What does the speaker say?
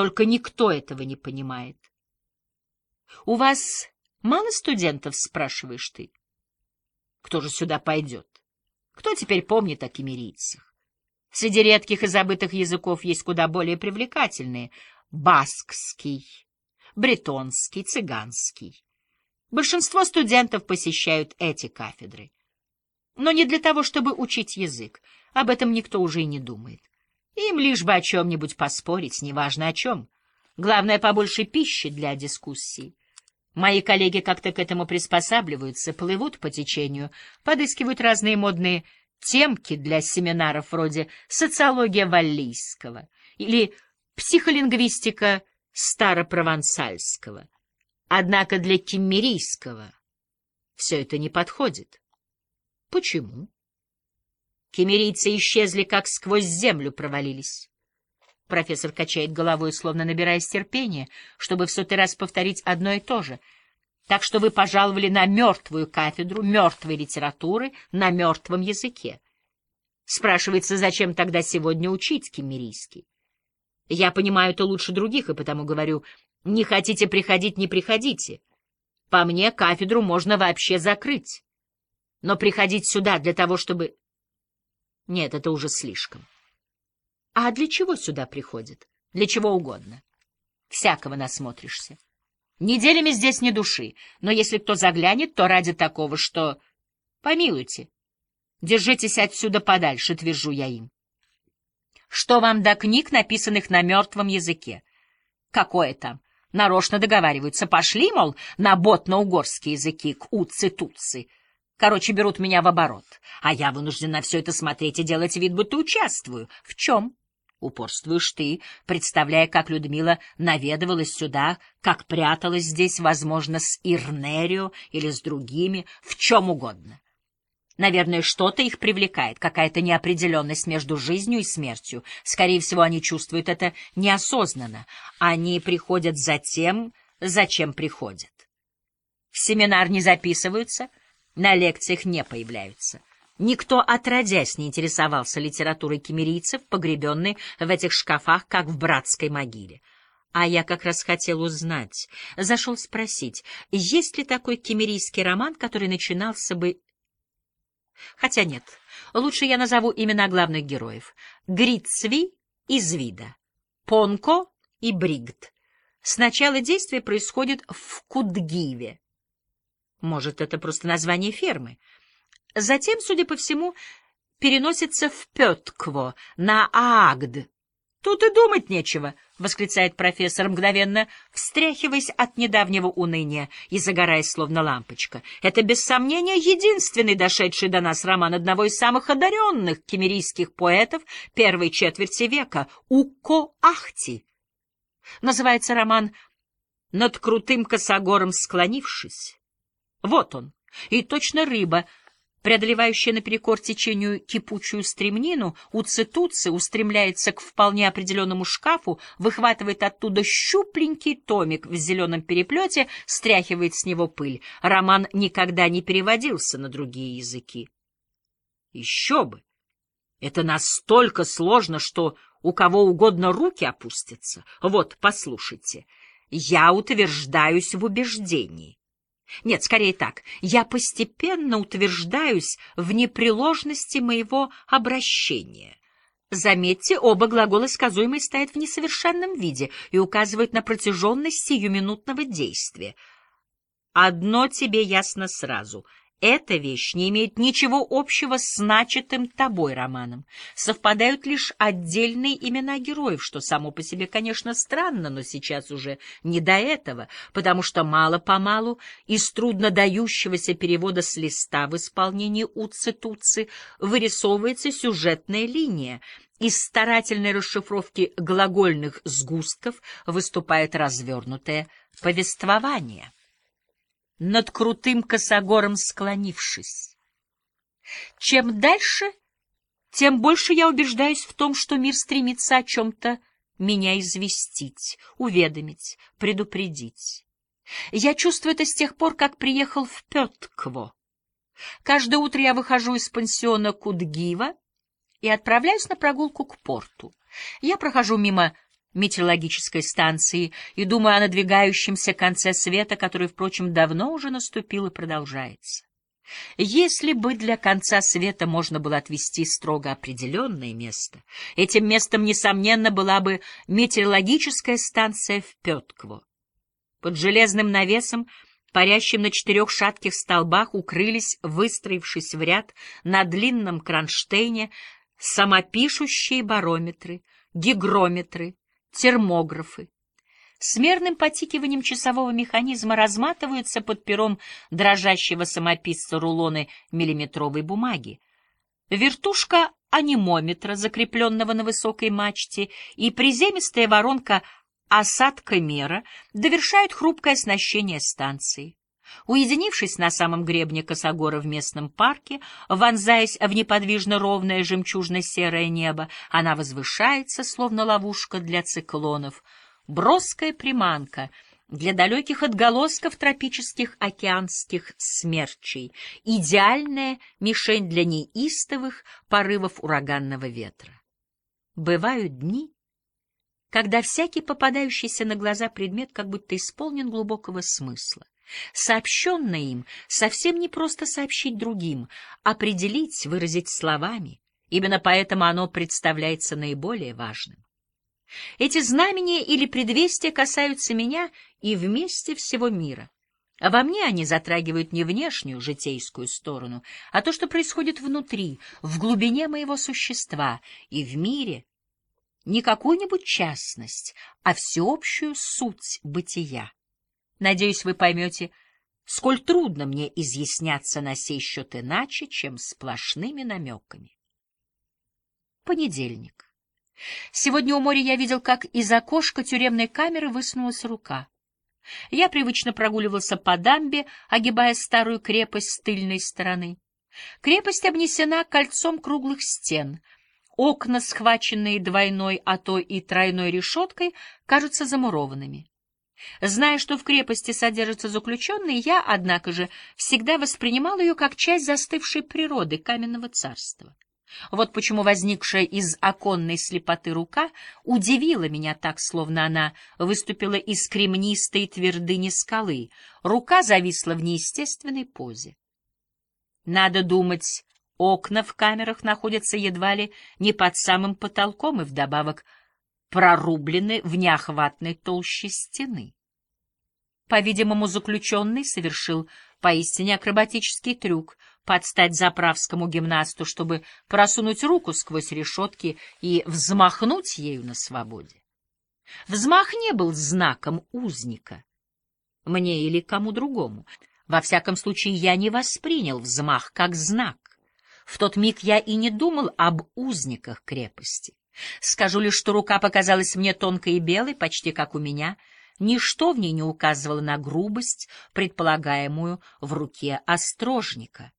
Только никто этого не понимает. У вас мало студентов, спрашиваешь ты? Кто же сюда пойдет? Кто теперь помнит о кемерийцах? Среди редких и забытых языков есть куда более привлекательные — баскский, бретонский, цыганский. Большинство студентов посещают эти кафедры. Но не для того, чтобы учить язык. Об этом никто уже и не думает. Им лишь бы о чем-нибудь поспорить, неважно о чем. Главное, побольше пищи для дискуссий. Мои коллеги как-то к этому приспосабливаются, плывут по течению, подыскивают разные модные темки для семинаров вроде «Социология валлийского» или «Психолингвистика старопровансальского». Однако для киммерийского все это не подходит. Почему? Кемерийцы исчезли, как сквозь землю провалились. Профессор качает головой, словно набираясь терпения, чтобы в сотый раз повторить одно и то же. Так что вы пожаловали на мертвую кафедру мертвой литературы на мертвом языке. Спрашивается, зачем тогда сегодня учить кемерийский? Я понимаю это лучше других, и потому говорю, не хотите приходить — не приходите. По мне, кафедру можно вообще закрыть. Но приходить сюда для того, чтобы... Нет, это уже слишком. А для чего сюда приходят? Для чего угодно. Всякого насмотришься. Неделями здесь не души, но если кто заглянет, то ради такого, что... Помилуйте. Держитесь отсюда подальше, твержу я им. Что вам до книг, написанных на мертвом языке? Какое там? Нарочно договариваются. Пошли, мол, на ботно-угорские языки, к уцы-туцы. Короче, берут меня в оборот. А я вынуждена все это смотреть и делать вид, будто участвую. В чем? Упорствуешь ты, представляя, как Людмила наведывалась сюда, как пряталась здесь, возможно, с Ирнерио или с другими, в чем угодно. Наверное, что-то их привлекает, какая-то неопределенность между жизнью и смертью. Скорее всего, они чувствуют это неосознанно. Они приходят за тем, зачем приходят. В семинар не записываются, на лекциях не появляются. Никто, отродясь, не интересовался литературой кемерийцев, погребенной в этих шкафах, как в братской могиле. А я как раз хотел узнать, зашел спросить, есть ли такой кемерийский роман, который начинался бы... Хотя нет, лучше я назову имена главных героев. Грицви и Звида, Понко и Бригт. Сначала действие происходит в Кудгиве. Может, это просто название фермы — Затем, судя по всему, переносится в Петкво, на Аагд. «Тут и думать нечего», — восклицает профессор, мгновенно встряхиваясь от недавнего уныния и загораясь, словно лампочка. «Это, без сомнения, единственный дошедший до нас роман одного из самых одаренных кемерийских поэтов первой четверти века — Уко Ахти. Называется роман «Над крутым косогором склонившись». Вот он, и точно рыба — преодолевающая наперекор течению кипучую стремнину, уцитуцы устремляется к вполне определенному шкафу, выхватывает оттуда щупленький томик в зеленом переплете, стряхивает с него пыль. Роман никогда не переводился на другие языки. Еще бы! Это настолько сложно, что у кого угодно руки опустятся. Вот, послушайте, я утверждаюсь в убеждении. Нет, скорее так. Я постепенно утверждаюсь в непреложности моего обращения. Заметьте, оба глагола сказуемые стоят в несовершенном виде и указывают на протяженность сиюминутного действия. Одно тебе ясно сразу — эта вещь не имеет ничего общего с начатым тобой романом. Совпадают лишь отдельные имена героев, что само по себе, конечно, странно, но сейчас уже не до этого, потому что мало-помалу из трудно дающегося перевода с листа в исполнении Уци-Туци вырисовывается сюжетная линия, из старательной расшифровки глагольных сгустков выступает развернутое повествование над крутым косогором склонившись. Чем дальше, тем больше я убеждаюсь в том, что мир стремится о чем-то меня известить, уведомить, предупредить. Я чувствую это с тех пор, как приехал в Петкво. Каждое утро я выхожу из пансиона Кудгива и отправляюсь на прогулку к порту. Я прохожу мимо метеорологической станции и думаю о надвигающемся конце света, который, впрочем, давно уже наступил и продолжается. Если бы для конца света можно было отвести строго определенное место, этим местом, несомненно, была бы метеорологическая станция в Петкво. Под железным навесом, парящим на четырех шатких столбах, укрылись, выстроившись в ряд на длинном кронштейне, самопишущие барометры, гигрометры, термографы. С мерным потикиванием часового механизма разматываются под пером дрожащего самописца рулоны миллиметровой бумаги. Вертушка анимометра, закрепленного на высокой мачте, и приземистая воронка осадкомера довершают хрупкое оснащение станции. Уединившись на самом гребне Косогора в местном парке, вонзаясь в неподвижно ровное жемчужно-серое небо, она возвышается, словно ловушка для циклонов, броская приманка для далеких отголосков тропических океанских смерчей, идеальная мишень для неистовых порывов ураганного ветра. Бывают дни, когда всякий попадающийся на глаза предмет как будто исполнен глубокого смысла. Сообщенное им совсем не просто сообщить другим, определить, выразить словами. Именно поэтому оно представляется наиболее важным. Эти знамения или предвестия касаются меня и вместе всего мира. А во мне они затрагивают не внешнюю житейскую сторону, а то, что происходит внутри, в глубине моего существа и в мире, не какую-нибудь частность, а всеобщую суть бытия. Надеюсь, вы поймете, сколь трудно мне изъясняться на сей счет иначе, чем сплошными намеками. Понедельник. Сегодня у моря я видел, как из окошка тюремной камеры высунулась рука. Я привычно прогуливался по дамбе, огибая старую крепость с тыльной стороны. Крепость обнесена кольцом круглых стен. Окна, схваченные двойной, а то и тройной решеткой, кажутся замурованными. Зная, что в крепости содержатся заключенные, я, однако же, всегда воспринимал ее как часть застывшей природы каменного царства. Вот почему возникшая из оконной слепоты рука удивила меня так, словно она выступила из кремнистой твердыни скалы. Рука зависла в неестественной позе. Надо думать, окна в камерах находятся едва ли не под самым потолком и вдобавок прорублены в неохватной толще стены. По-видимому, заключенный совершил поистине акробатический трюк под стать заправскому гимнасту, чтобы просунуть руку сквозь решетки и взмахнуть ею на свободе. Взмах не был знаком узника, мне или кому другому. Во всяком случае, я не воспринял взмах как знак. В тот миг я и не думал об узниках крепости. Скажу лишь, что рука показалась мне тонкой и белой, почти как у меня. Ничто в ней не указывало на грубость, предполагаемую в руке острожника.